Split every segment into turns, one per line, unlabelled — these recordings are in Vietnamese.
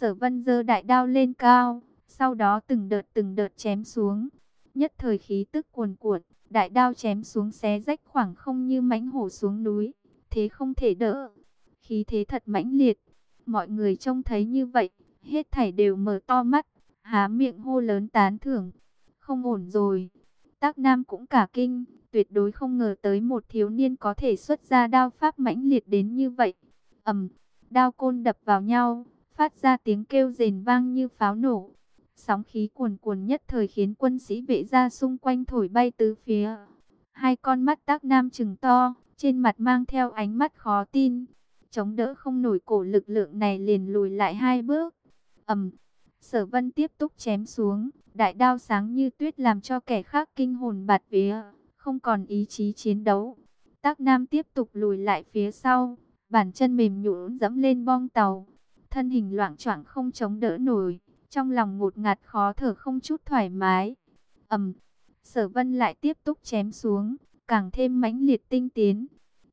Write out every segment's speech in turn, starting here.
Sở vân giơ đại đao lên cao, sau đó từng đợt từng đợt chém xuống. Nhất thời khí tức cuồn cuộn, đại đao chém xuống xé rách khoảng không như mãnh hổ xuống núi, thế không thể đỡ. Khí thế thật mãnh liệt, mọi người trông thấy như vậy, hết thảy đều mở to mắt, há miệng hô lớn tán thưởng. Không ổn rồi. Tác Nam cũng cả kinh, tuyệt đối không ngờ tới một thiếu niên có thể xuất ra đao pháp mãnh liệt đến như vậy. ầm, đao côn đập vào nhau, phát ra tiếng kêu rền vang như pháo nổ. Sóng khí cuồn cuồn nhất thời khiến quân sĩ vệ ra xung quanh thổi bay tứ phía. Hai con mắt tác nam trừng to, trên mặt mang theo ánh mắt khó tin. Chống đỡ không nổi cổ lực lượng này liền lùi lại hai bước. ầm, sở vân tiếp tục chém xuống, đại đao sáng như tuyết làm cho kẻ khác kinh hồn bạt vía, không còn ý chí chiến đấu. Tác Nam tiếp tục lùi lại phía sau, bàn chân mềm nhũn dẫm lên bong tàu, thân hình loạn choạng không chống đỡ nổi, trong lòng ngột ngạt khó thở không chút thoải mái. Ầm, Sở Vân lại tiếp tục chém xuống, càng thêm mãnh liệt tinh tiến.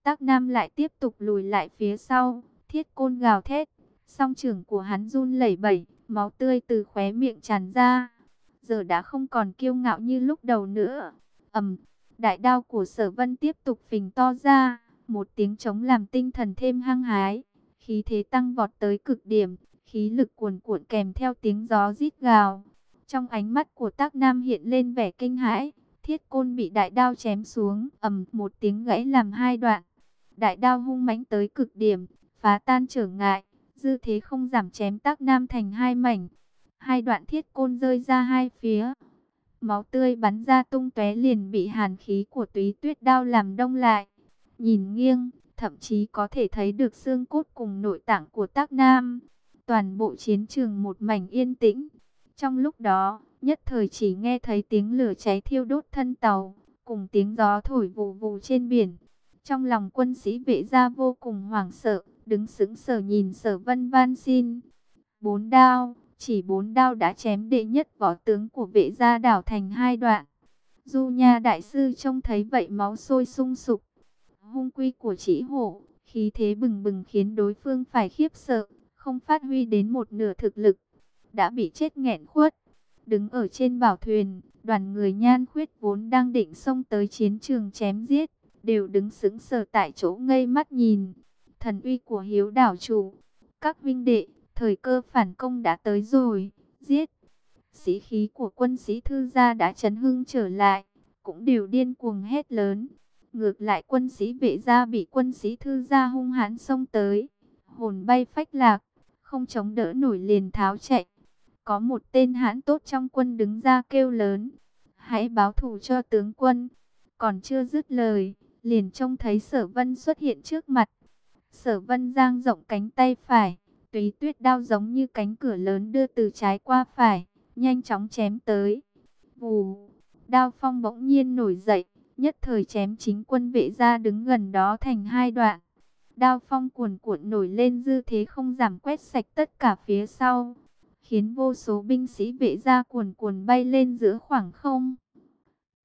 Tác Nam lại tiếp tục lùi lại phía sau, thiết côn gào thét, song trưởng của hắn run lẩy bẩy, máu tươi từ khóe miệng tràn ra. Giờ đã không còn kiêu ngạo như lúc đầu nữa. Ầm, đại đao của Sở Vân tiếp tục phình to ra, một tiếng trống làm tinh thần thêm hăng hái, khí thế tăng vọt tới cực điểm, khí lực cuồn cuộn kèm theo tiếng gió rít gào. Trong ánh mắt của Tác Nam hiện lên vẻ kinh hãi, thiết côn bị đại đao chém xuống, ầm một tiếng gãy làm hai đoạn. Đại đao hung mãnh tới cực điểm, phá tan trở ngại, dư thế không giảm chém Tác Nam thành hai mảnh. Hai đoạn thiết côn rơi ra hai phía. Máu tươi bắn ra tung tóe liền bị hàn khí của túy tuyết đao làm đông lại. Nhìn nghiêng, thậm chí có thể thấy được xương cốt cùng nội tạng của tác nam. Toàn bộ chiến trường một mảnh yên tĩnh. Trong lúc đó, nhất thời chỉ nghe thấy tiếng lửa cháy thiêu đốt thân tàu, cùng tiếng gió thổi vù vù trên biển. Trong lòng quân sĩ vệ gia vô cùng hoảng sợ, đứng sững sờ nhìn sở vân van xin. Bốn đao, chỉ bốn đao đã chém đệ nhất võ tướng của vệ gia đảo thành hai đoạn. Du Nha Đại Sư trông thấy vậy máu sôi sung sục. Hung quy của chỉ hổ, khí thế bừng bừng khiến đối phương phải khiếp sợ, không phát huy đến một nửa thực lực. Đã bị chết nghẹn khuất. Đứng ở trên bảo thuyền, đoàn người nhan khuyết vốn đang định xông tới chiến trường chém giết, đều đứng sững sờ tại chỗ ngây mắt nhìn. Thần uy của hiếu đảo chủ, các vinh đệ, Thời cơ phản công đã tới rồi, giết. Sĩ khí của quân sĩ thư gia đã chấn hưng trở lại, cũng đều điên cuồng hét lớn. Ngược lại quân sĩ vệ gia bị quân sĩ thư gia hung hãn xông tới, hồn bay phách lạc, không chống đỡ nổi liền tháo chạy. Có một tên hãn tốt trong quân đứng ra kêu lớn, hãy báo thù cho tướng quân. Còn chưa dứt lời, liền trông thấy sở vân xuất hiện trước mặt. Sở vân giang rộng cánh tay phải, Túy tuyết đao giống như cánh cửa lớn đưa từ trái qua phải, nhanh chóng chém tới. Vù, đao phong bỗng nhiên nổi dậy, nhất thời chém chính quân vệ ra đứng gần đó thành hai đoạn. Đao phong cuồn cuộn nổi lên dư thế không giảm quét sạch tất cả phía sau, khiến vô số binh sĩ vệ ra cuồn cuồn bay lên giữa khoảng không.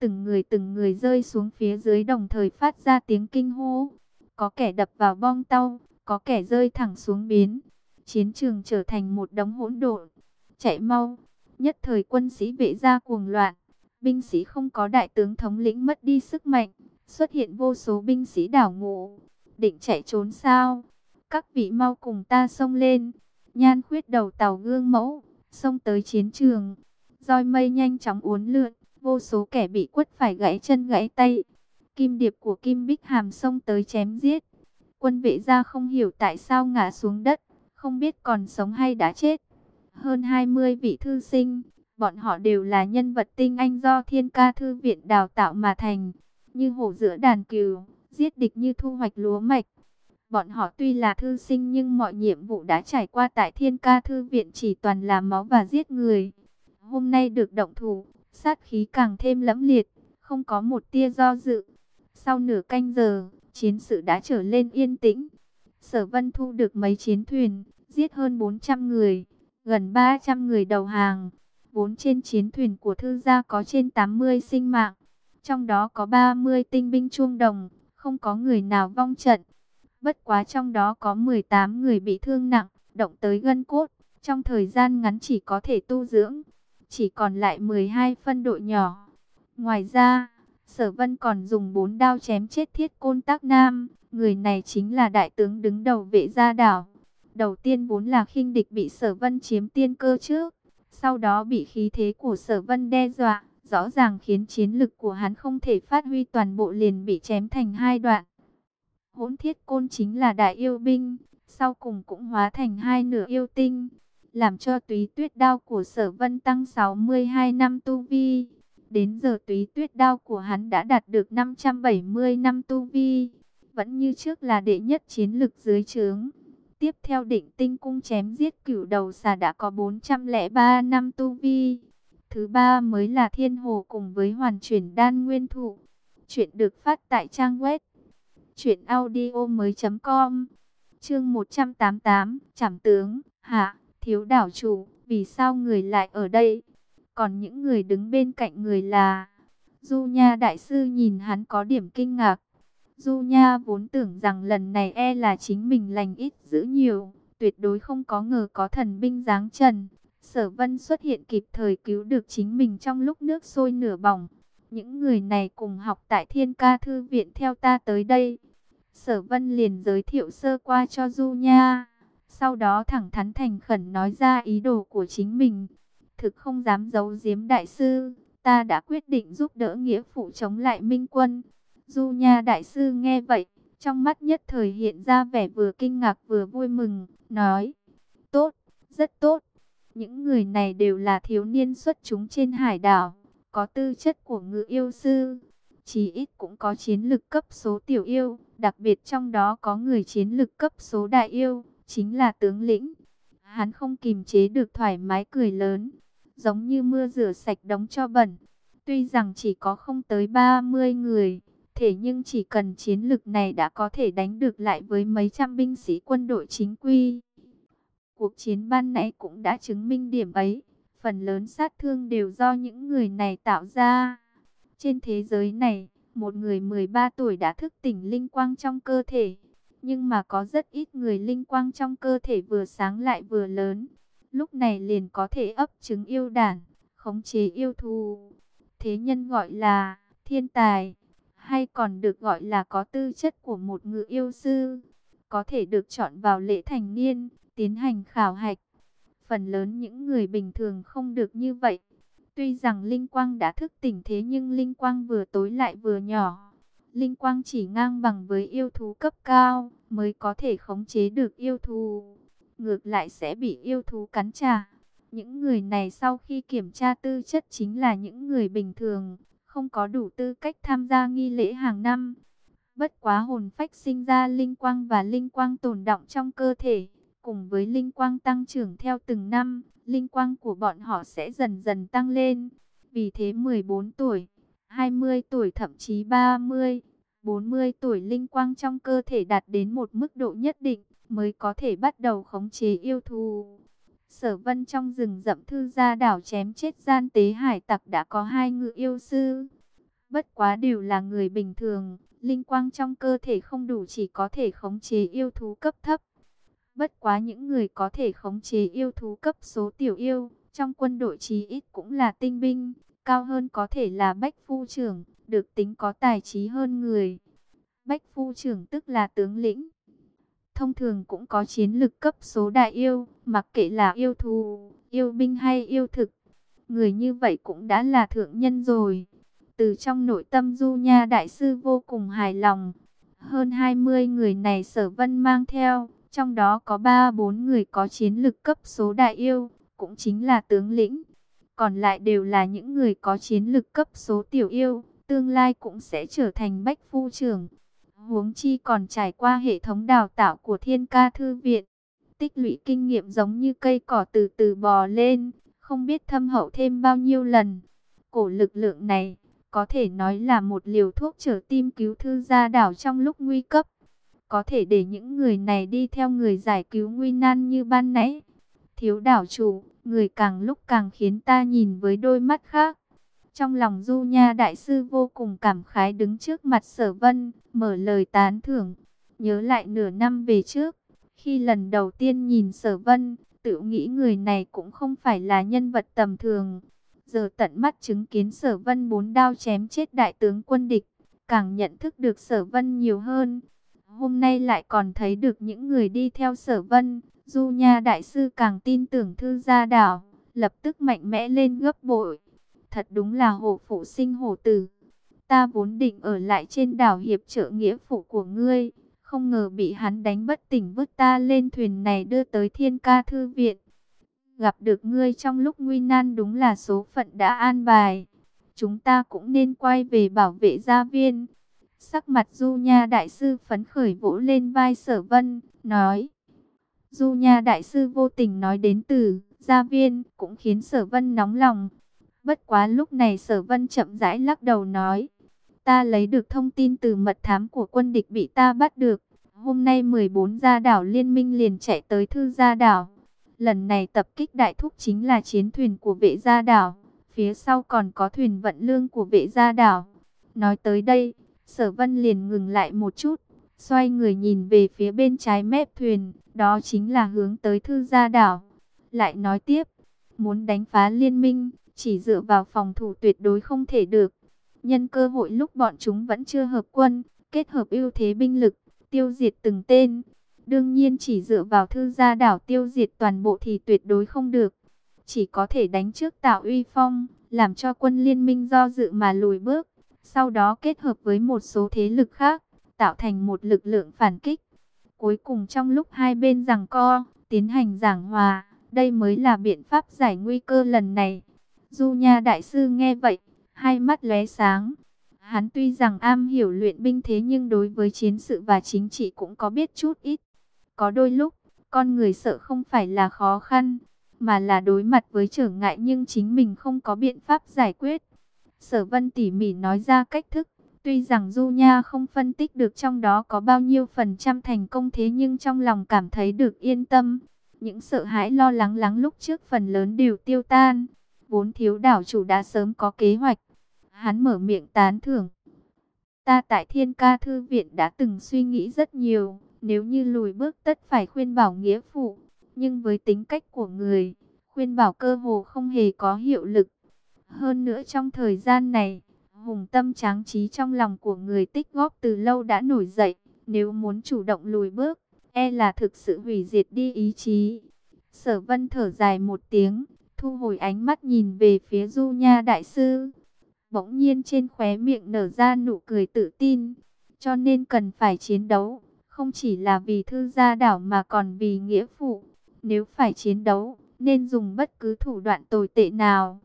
Từng người từng người rơi xuống phía dưới đồng thời phát ra tiếng kinh hô. Có kẻ đập vào bong tàu, có kẻ rơi thẳng xuống biến, Chiến trường trở thành một đống hỗn độn. Chạy mau, nhất thời quân sĩ vệ ra cuồng loạn. Binh sĩ không có đại tướng thống lĩnh mất đi sức mạnh. Xuất hiện vô số binh sĩ đảo ngũ. Định chạy trốn sao? Các vị mau cùng ta xông lên. Nhan khuyết đầu tàu gương mẫu. Xông tới chiến trường. roi mây nhanh chóng uốn lượn. Vô số kẻ bị quất phải gãy chân gãy tay. Kim điệp của Kim Bích Hàm xông tới chém giết. Quân vệ gia không hiểu tại sao ngã xuống đất không biết còn sống hay đã chết. Hơn 20 vị thư sinh, bọn họ đều là nhân vật tinh anh do thiên ca thư viện đào tạo mà thành, như hổ giữa đàn cừu, giết địch như thu hoạch lúa mạch. Bọn họ tuy là thư sinh nhưng mọi nhiệm vụ đã trải qua tại thiên ca thư viện chỉ toàn là máu và giết người. Hôm nay được động thủ, sát khí càng thêm lẫm liệt, không có một tia do dự. Sau nửa canh giờ, chiến sự đã trở lên yên tĩnh. Sở Vân thu được mấy chiến thuyền, giết hơn 400 người, gần 300 người đầu hàng. Vốn trên chiến thuyền của thư gia có trên 80 sinh mạng, trong đó có 30 tinh binh chuông đồng, không có người nào vong trận. Bất quá trong đó có 18 người bị thương nặng, động tới gân cốt, trong thời gian ngắn chỉ có thể tu dưỡng, chỉ còn lại 12 phân đội nhỏ. Ngoài ra, Sở Vân còn dùng bốn đao chém chết Thiết Côn Tác Nam, người này chính là đại tướng đứng đầu vệ gia đảo. Đầu tiên vốn là khinh địch bị Sở Vân chiếm tiên cơ trước, sau đó bị khí thế của Sở Vân đe dọa, rõ ràng khiến chiến lực của hắn không thể phát huy toàn bộ liền bị chém thành hai đoạn. Hỗn Thiết Côn chính là đại yêu binh, sau cùng cũng hóa thành hai nửa yêu tinh, làm cho túy tuyết đao của sở vân tăng 62 năm tu vi. Đến giờ túy tuyết đao của hắn đã đạt được 570 năm tu vi, vẫn như trước là đệ nhất chiến lực dưới trướng. Tiếp theo định tinh cung chém giết cửu đầu xà đã có 403 năm tu vi. Thứ ba mới là thiên hồ cùng với hoàn chuyển đan nguyên thụ. Chuyện được phát tại trang web chuyện audio mới.com Chương 188 Trảm tướng, hạ, thiếu đảo chủ, vì sao người lại ở đây? Còn những người đứng bên cạnh người là... Du Nha Đại Sư nhìn hắn có điểm kinh ngạc. Du Nha vốn tưởng rằng lần này e là chính mình lành ít giữ nhiều, tuyệt đối không có ngờ có thần binh giáng trần. Sở Vân xuất hiện kịp thời cứu được chính mình trong lúc nước sôi nửa bỏng. Những người này cùng học tại Thiên Ca Thư Viện theo ta tới đây. Sở Vân liền giới thiệu sơ qua cho Du Nha. Sau đó thẳng thắn thành khẩn nói ra ý đồ của chính mình. Thực không dám giấu giếm đại sư, ta đã quyết định giúp đỡ nghĩa phụ chống lại minh quân. Du Nha đại sư nghe vậy, trong mắt nhất thời hiện ra vẻ vừa kinh ngạc vừa vui mừng, nói, tốt, rất tốt. Những người này đều là thiếu niên xuất chúng trên hải đảo, có tư chất của ngự yêu sư, chí ít cũng có chiến lực cấp số tiểu yêu, đặc biệt trong đó có người chiến lực cấp số đại yêu, chính là tướng lĩnh. Hắn không kìm chế được thoải mái cười lớn, giống như mưa rửa sạch đống cho bẩn. Tuy rằng chỉ có không tới 30 người, thể nhưng chỉ cần chiến lực này đã có thể đánh được lại với mấy trăm binh sĩ quân đội chính quy. Cuộc chiến ban nãy cũng đã chứng minh điểm ấy, phần lớn sát thương đều do những người này tạo ra. Trên thế giới này, một người 13 tuổi đã thức tỉnh linh quang trong cơ thể. Nhưng mà có rất ít người linh quang trong cơ thể vừa sáng lại vừa lớn. Lúc này liền có thể ấp trứng yêu đản, khống chế yêu thù. Thế nhân gọi là thiên tài, hay còn được gọi là có tư chất của một ngự yêu sư. Có thể được chọn vào lễ thành niên, tiến hành khảo hạch. Phần lớn những người bình thường không được như vậy. Tuy rằng linh quang đã thức tỉnh thế nhưng linh quang vừa tối lại vừa nhỏ. Linh quang chỉ ngang bằng với yêu thú cấp cao mới có thể khống chế được yêu thú. Ngược lại sẽ bị yêu thú cắn trả. Những người này sau khi kiểm tra tư chất chính là những người bình thường, không có đủ tư cách tham gia nghi lễ hàng năm. Bất quá hồn phách sinh ra linh quang và linh quang tồn động trong cơ thể, cùng với linh quang tăng trưởng theo từng năm, linh quang của bọn họ sẽ dần dần tăng lên. Vì thế 14 tuổi, 20 tuổi thậm chí 30, 40 tuổi linh quang trong cơ thể đạt đến một mức độ nhất định mới có thể bắt đầu khống chế yêu thù. Sở vân trong rừng rậm thư gia đảo chém chết gian tế hải tặc đã có hai ngự yêu sư. Bất quá đều là người bình thường, linh quang trong cơ thể không đủ chỉ có thể khống chế yêu thú cấp thấp. Bất quá những người có thể khống chế yêu thú cấp số tiểu yêu, trong quân đội chí ít cũng là tinh binh, cao hơn có thể là bách phu trưởng, được tính có tài trí hơn người. Bách phu trưởng tức là tướng lĩnh. Thông thường cũng có chiến lực cấp số đại yêu, mặc kệ là yêu thù, yêu binh hay yêu thực. Người như vậy cũng đã là thượng nhân rồi. Từ trong nội tâm Du Nha Đại Sư vô cùng hài lòng. Hơn 20 người này sở vân mang theo, trong đó có 3-4 người có chiến lực cấp số đại yêu, cũng chính là tướng lĩnh. Còn lại đều là những người có chiến lực cấp số tiểu yêu, tương lai cũng sẽ trở thành bách phu trưởng. Huống chi còn trải qua hệ thống đào tạo của thiên ca thư viện. Tích lũy kinh nghiệm giống như cây cỏ từ từ bò lên, không biết thâm hậu thêm bao nhiêu lần. Cổ lực lượng này, có thể nói là một liều thuốc trở tim cứu thư gia đảo trong lúc nguy cấp có thể để những người này đi theo người giải cứu nguy nan như ban nãy. Thiếu đảo chủ, người càng lúc càng khiến ta nhìn với đôi mắt khác. Trong lòng Du Nha Đại Sư vô cùng cảm khái đứng trước mặt sở vân, mở lời tán thưởng. Nhớ lại nửa năm về trước, khi lần đầu tiên nhìn sở vân, tự nghĩ người này cũng không phải là nhân vật tầm thường. Giờ tận mắt chứng kiến sở vân bốn đao chém chết đại tướng quân địch, càng nhận thức được sở vân nhiều hơn. Hôm nay lại còn thấy được những người đi theo sở vân, Du Nha Đại Sư càng tin tưởng thư gia đảo, lập tức mạnh mẽ lên gấp bội. Thật đúng là hổ phụ sinh hổ tử. Ta vốn định ở lại trên đảo hiệp trợ nghĩa phụ của ngươi, không ngờ bị hắn đánh bất tỉnh vứt ta lên thuyền này đưa tới thiên ca thư viện. Gặp được ngươi trong lúc nguy nan đúng là số phận đã an bài. Chúng ta cũng nên quay về bảo vệ gia viên. Sắc mặt Du Nha Đại Sư phấn khởi vỗ lên vai sở vân, nói. Du Nha Đại Sư vô tình nói đến từ gia viên, cũng khiến sở vân nóng lòng. Bất quá lúc này sở vân chậm rãi lắc đầu nói. Ta lấy được thông tin từ mật thám của quân địch bị ta bắt được. Hôm nay 14 gia đảo liên minh liền chạy tới thư gia đảo. Lần này tập kích đại thúc chính là chiến thuyền của vệ gia đảo. Phía sau còn có thuyền vận lương của vệ gia đảo. Nói tới đây, sở vân liền ngừng lại một chút. Xoay người nhìn về phía bên trái mép thuyền. Đó chính là hướng tới thư gia đảo. Lại nói tiếp, muốn đánh phá liên minh, chỉ dựa vào phòng thủ tuyệt đối không thể được. Nhân cơ hội lúc bọn chúng vẫn chưa hợp quân, kết hợp ưu thế binh lực, tiêu diệt từng tên. Đương nhiên chỉ dựa vào thư gia đảo tiêu diệt toàn bộ thì tuyệt đối không được. Chỉ có thể đánh trước tạo uy phong, làm cho quân liên minh do dự mà lùi bước. Sau đó kết hợp với một số thế lực khác, tạo thành một lực lượng phản kích. Cuối cùng trong lúc hai bên giằng co, tiến hành giảng hòa, đây mới là biện pháp giải nguy cơ lần này. Du Nha Đại Sư nghe vậy, hai mắt lóe sáng. Hắn tuy rằng am hiểu luyện binh thế nhưng đối với chiến sự và chính trị cũng có biết chút ít. Có đôi lúc, con người sợ không phải là khó khăn, mà là đối mặt với trở ngại nhưng chính mình không có biện pháp giải quyết. Sở Vân tỉ mỉ nói ra cách thức, tuy rằng Du Nha không phân tích được trong đó có bao nhiêu phần trăm thành công thế nhưng trong lòng cảm thấy được yên tâm. Những sợ hãi lo lắng lắng lúc trước phần lớn đều tiêu tan. Vốn thiếu đảo chủ đã sớm có kế hoạch. Hắn mở miệng tán thưởng. Ta tại thiên ca thư viện đã từng suy nghĩ rất nhiều. Nếu như lùi bước tất phải khuyên bảo nghĩa phụ. Nhưng với tính cách của người, khuyên bảo cơ hồ không hề có hiệu lực. Hơn nữa trong thời gian này, hùng tâm tráng trí trong lòng của người tích góp từ lâu đã nổi dậy. Nếu muốn chủ động lùi bước, e là thực sự hủy diệt đi ý chí. Sở vân thở dài một tiếng, thu hồi ánh mắt nhìn về phía Du Nha Đại Sư. Bỗng nhiên trên khóe miệng nở ra nụ cười tự tin, cho nên cần phải chiến đấu, không chỉ là vì thư gia đảo mà còn vì nghĩa phụ. Nếu phải chiến đấu, nên dùng bất cứ thủ đoạn tồi tệ nào.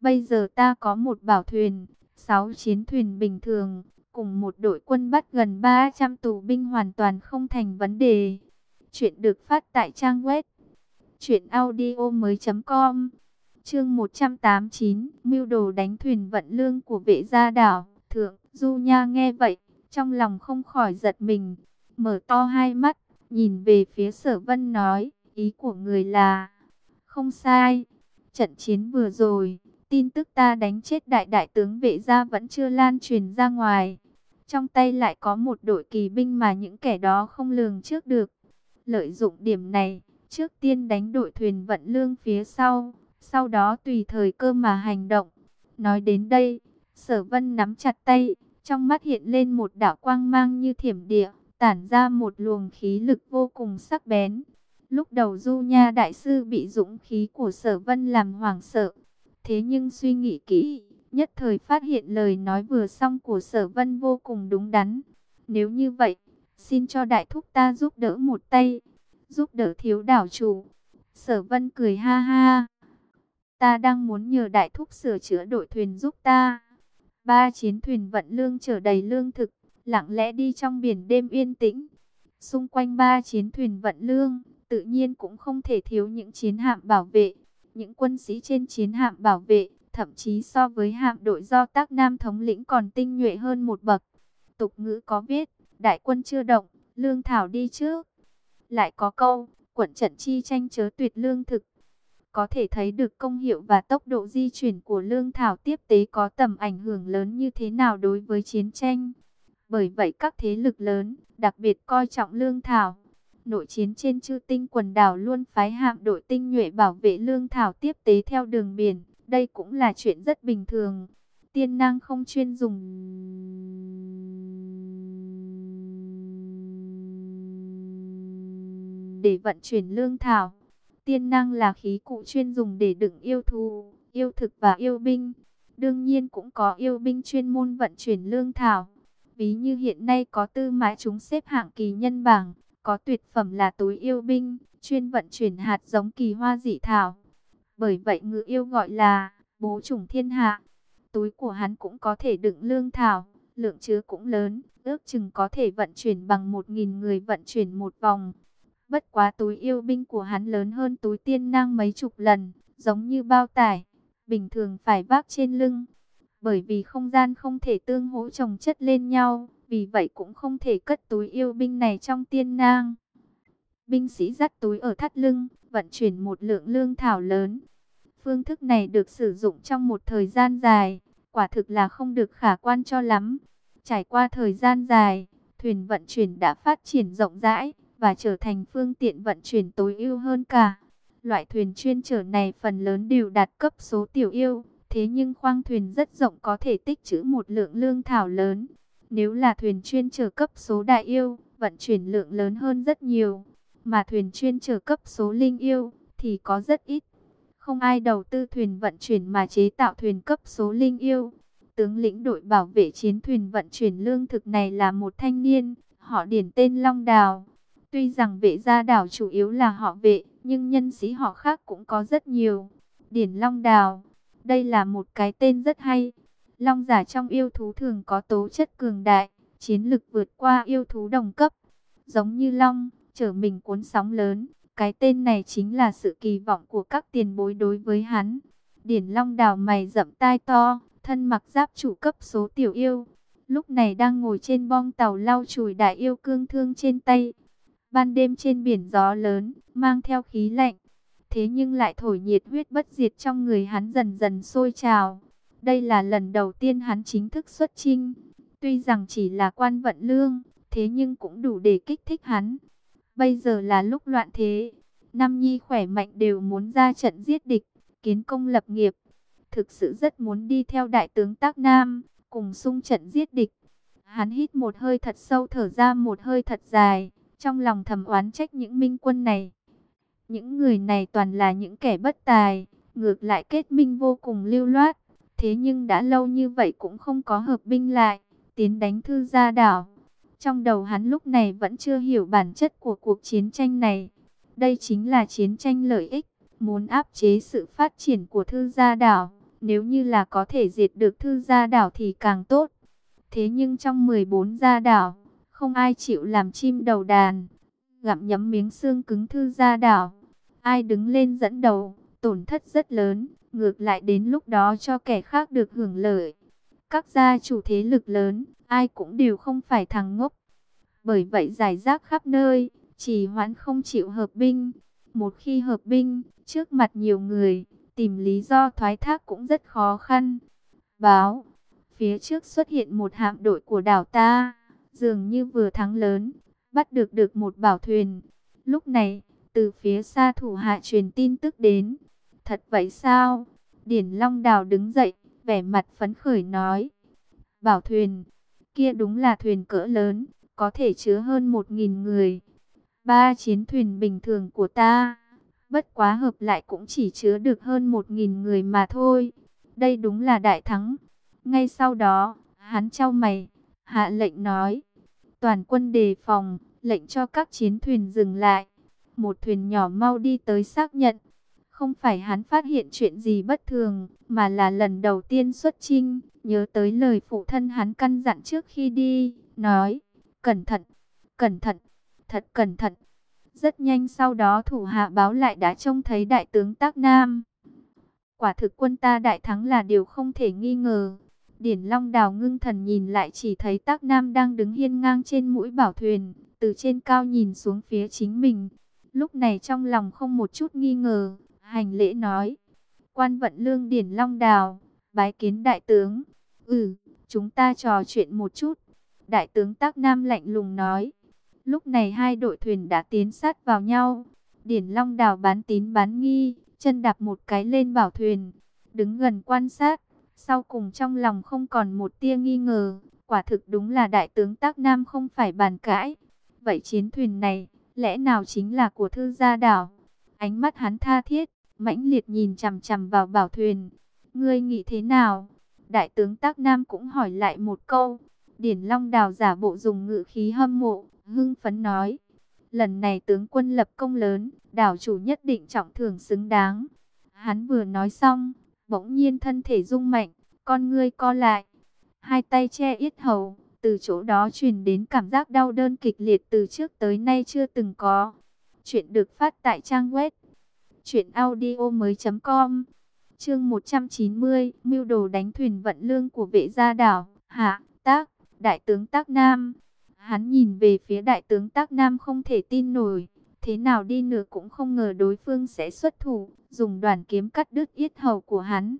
Bây giờ ta có một bảo thuyền, sáu chiến thuyền bình thường, cùng một đội quân bắt gần 300 tù binh hoàn toàn không thành vấn đề. Chuyện được phát tại trang web truyệnaudiomoi.com. Chương 189, mưu đồ đánh thuyền vận lương của vệ gia đảo, thượng, Du Nha nghe vậy, trong lòng không khỏi giật mình, mở to hai mắt, nhìn về phía Sở Vân nói, ý của người là không sai. Trận chiến vừa rồi, tin tức ta đánh chết đại đại tướng vệ gia vẫn chưa lan truyền ra ngoài. Trong tay lại có một đội kỳ binh mà những kẻ đó không lường trước được. Lợi dụng điểm này, trước tiên đánh đội thuyền vận lương phía sau, sau đó tùy thời cơ mà hành động. Nói đến đây, sở vân nắm chặt tay, trong mắt hiện lên một đạo quang mang như thiểm địa, tản ra một luồng khí lực vô cùng sắc bén. Lúc đầu Du Nha Đại Sư bị dũng khí của sở vân làm hoảng sợ. Thế nhưng suy nghĩ kỹ, nhất thời phát hiện lời nói vừa xong của sở vân vô cùng đúng đắn. Nếu như vậy, xin cho đại thúc ta giúp đỡ một tay, giúp đỡ thiếu đảo chủ. Sở vân cười ha ha. Ta đang muốn nhờ đại thúc sửa chữa đội thuyền giúp ta. Ba chiến thuyền vận lương chở đầy lương thực, lặng lẽ đi trong biển đêm yên tĩnh. Xung quanh ba chiến thuyền vận lương, tự nhiên cũng không thể thiếu những chiến hạm bảo vệ. Những quân sĩ trên chiến hạm bảo vệ, thậm chí so với hạm đội do tác Nam thống lĩnh còn tinh nhuệ hơn một bậc. Tục ngữ có viết, đại quân chưa động, lương thảo đi trước. Lại có câu, quận trận chi tranh chớ tuyệt lương thực. Có thể thấy được công hiệu và tốc độ di chuyển của lương thảo tiếp tế có tầm ảnh hưởng lớn như thế nào đối với chiến tranh. Bởi vậy các thế lực lớn, đặc biệt coi trọng lương thảo. Nội chiến trên chư tinh quần đảo luôn phái hạm đội tinh nhuệ bảo vệ lương thảo tiếp tế theo đường biển. Đây cũng là chuyện rất bình thường. Tiên năng không chuyên dùng để vận chuyển lương thảo. Tiên năng là khí cụ chuyên dùng để đựng yêu thú, yêu thực và yêu binh. Đương nhiên cũng có yêu binh chuyên môn vận chuyển lương thảo. Ví như hiện nay có tư mã chúng xếp hạng kỳ nhân bảng, có tuyệt phẩm là túi yêu binh, chuyên vận chuyển hạt giống kỳ hoa dị thảo. Bởi vậy ngữ yêu gọi là bố chủng thiên hạ. Túi của hắn cũng có thể đựng lương thảo, lượng chứa cũng lớn, ước chừng có thể vận chuyển bằng một nghìn người vận chuyển một vòng. Bất quá túi yêu binh của hắn lớn hơn túi tiên năng mấy chục lần, giống như bao tải, bình thường phải vác trên lưng. Bởi vì không gian không thể tương hỗ chồng chất lên nhau, vì vậy cũng không thể cất túi yêu binh này trong tiên nang. Binh sĩ dắt túi ở thắt lưng, vận chuyển một lượng lương thảo lớn. Phương thức này được sử dụng trong một thời gian dài, quả thực là không được khả quan cho lắm. Trải qua thời gian dài, thuyền vận chuyển đã phát triển rộng rãi và trở thành phương tiện vận chuyển tối ưu hơn cả. Loại thuyền chuyên chở này phần lớn đều đạt cấp số tiểu yêu, thế nhưng khoang thuyền rất rộng có thể tích trữ một lượng lương thảo lớn. Nếu là thuyền chuyên chở cấp số đại yêu, vận chuyển lượng lớn hơn rất nhiều, mà thuyền chuyên chở cấp số linh yêu thì có rất ít. Không ai đầu tư thuyền vận chuyển mà chế tạo thuyền cấp số linh yêu. Tướng lĩnh đội bảo vệ chiến thuyền vận chuyển lương thực này là một thanh niên, họ điển tên Long Đào. Tuy rằng vệ gia đảo chủ yếu là họ vệ, nhưng nhân sĩ họ khác cũng có rất nhiều. Điển Long Đào, đây là một cái tên rất hay. Long giả trong yêu thú thường có tố chất cường đại, chiến lực vượt qua yêu thú đồng cấp. Giống như Long, trở mình cuốn sóng lớn, cái tên này chính là sự kỳ vọng của các tiền bối đối với hắn. Điển Long đào mày rậm tai to, thân mặc giáp chủ cấp số tiểu yêu. Lúc này đang ngồi trên bong tàu lau chùi đại yêu cương thương trên tay. Ban đêm trên biển gió lớn, mang theo khí lạnh. Thế nhưng lại thổi nhiệt huyết bất diệt trong người hắn dần dần sôi trào. Đây là lần đầu tiên hắn chính thức xuất chinh. Tuy rằng chỉ là quan vận lương, thế nhưng cũng đủ để kích thích hắn. Bây giờ là lúc loạn thế. Nam Nhi khỏe mạnh đều muốn ra trận giết địch, kiến công lập nghiệp. Thực sự rất muốn đi theo đại tướng Tác Nam, cùng xung trận giết địch. Hắn hít một hơi thật sâu thở ra một hơi thật dài, trong lòng thầm oán trách những minh quân này. Những người này toàn là những kẻ bất tài, ngược lại kết minh vô cùng lưu loát. Thế nhưng đã lâu như vậy cũng không có hợp binh lại, tiến đánh thư gia đảo. Trong đầu hắn lúc này vẫn chưa hiểu bản chất của cuộc chiến tranh này. Đây chính là chiến tranh lợi ích, muốn áp chế sự phát triển của thư gia đảo. Nếu như là có thể diệt được thư gia đảo thì càng tốt. Thế nhưng trong 14 gia đảo, không ai chịu làm chim đầu đàn. Gặm nhấm miếng xương cứng thư ra đảo. Ai đứng lên dẫn đầu, tổn thất rất lớn. Ngược lại đến lúc đó cho kẻ khác được hưởng lợi. Các gia chủ thế lực lớn, ai cũng đều không phải thằng ngốc. Bởi vậy giải rác khắp nơi, chỉ hoãn không chịu hợp binh. Một khi hợp binh, trước mặt nhiều người, tìm lý do thoái thác cũng rất khó khăn. Báo, phía trước xuất hiện một hạm đội của đảo ta, dường như vừa thắng lớn, bắt được được một bảo thuyền. Lúc này, từ phía xa thủ hạ truyền tin tức đến. Thật vậy sao? Điển Long Đào đứng dậy, vẻ mặt phấn khởi nói. Bảo thuyền, kia đúng là thuyền cỡ lớn, có thể chứa hơn một nghìn người. Ba chiến thuyền bình thường của ta, bất quá hợp lại cũng chỉ chứa được hơn một nghìn người mà thôi. Đây đúng là đại thắng. Ngay sau đó, hắn trao mày, hạ lệnh nói. Toàn quân đề phòng, lệnh cho các chiến thuyền dừng lại. Một thuyền nhỏ mau đi tới xác nhận. Không phải hắn phát hiện chuyện gì bất thường, mà là lần đầu tiên xuất chinh, nhớ tới lời phụ thân hắn căn dặn trước khi đi, nói, cẩn thận, cẩn thận, thật cẩn thận. Rất nhanh sau đó thủ hạ báo lại đã trông thấy đại tướng Tác Nam. Quả thực quân ta đại thắng là điều không thể nghi ngờ. Điển Long Đào ngưng thần nhìn lại chỉ thấy Tác Nam đang đứng hiên ngang trên mũi bảo thuyền, từ trên cao nhìn xuống phía chính mình. Lúc này trong lòng không một chút nghi ngờ, hành lễ nói. Quan vận lương Điển Long Đào, bái kiến đại tướng. Ừ, chúng ta trò chuyện một chút. Đại tướng Tác Nam lạnh lùng nói. Lúc này hai đội thuyền đã tiến sát vào nhau. Điển Long Đào bán tín bán nghi, chân đạp một cái lên bảo thuyền, đứng gần quan sát. Sau cùng trong lòng không còn một tia nghi ngờ, quả thực đúng là đại tướng Tác Nam không phải bàn cãi. Vậy chiến thuyền này, lẽ nào chính là của thư gia đảo? Ánh mắt hắn tha thiết, mãnh liệt nhìn chằm chằm vào bảo thuyền. Ngươi nghĩ thế nào? Đại tướng Tác Nam cũng hỏi lại một câu. Điển Long Đào giả bộ dùng ngự khí hâm mộ, hưng phấn nói. Lần này tướng quân lập công lớn, đảo chủ nhất định trọng thưởng xứng đáng. Hắn vừa nói xong, bỗng nhiên thân thể rung mạnh, con ngươi co lại. Hai tay che yết hầu, từ chỗ đó truyền đến cảm giác đau đớn kịch liệt từ trước tới nay chưa từng có. Chuyện được phát tại trang web truyệnaudiomoi.com. Chương 190, mưu đồ đánh thuyền vận lương của vệ gia đảo, hạ, tác, đại tướng Tác Nam. Hắn nhìn về phía đại tướng Tác Nam không thể tin nổi, thế nào đi nữa cũng không ngờ đối phương sẽ xuất thủ, dùng đoàn kiếm cắt đứt yết hầu của hắn.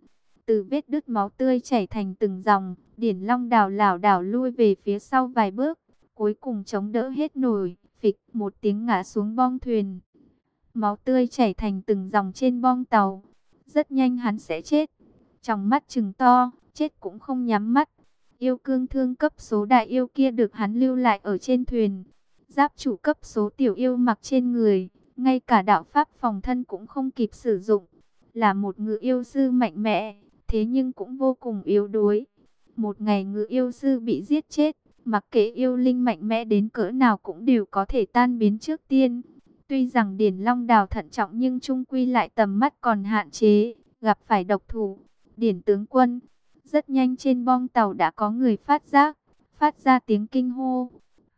Từ vết đứt máu tươi chảy thành từng dòng, Điển Long đào lảo đảo lui về phía sau vài bước, cuối cùng chống đỡ hết nổi, phịch một tiếng ngã xuống bong thuyền. Máu tươi chảy thành từng dòng trên bong tàu. Rất nhanh hắn sẽ chết. Trong mắt trừng to, chết cũng không nhắm mắt. Yêu cương thương cấp số đại yêu kia được hắn lưu lại ở trên thuyền. Giáp chủ cấp số tiểu yêu mặc trên người. Ngay cả đạo pháp phòng thân cũng không kịp sử dụng. Là một ngự yêu sư mạnh mẽ. Thế nhưng cũng vô cùng yếu đuối. Một ngày ngự yêu sư bị giết chết. Mặc kệ yêu linh mạnh mẽ đến cỡ nào cũng đều có thể tan biến trước tiên. Tuy rằng Điển Long Đào thận trọng nhưng trung quy lại tầm mắt còn hạn chế, gặp phải độc thủ. Điển tướng quân, rất nhanh trên bong tàu đã có người phát giác, phát ra tiếng kinh hô.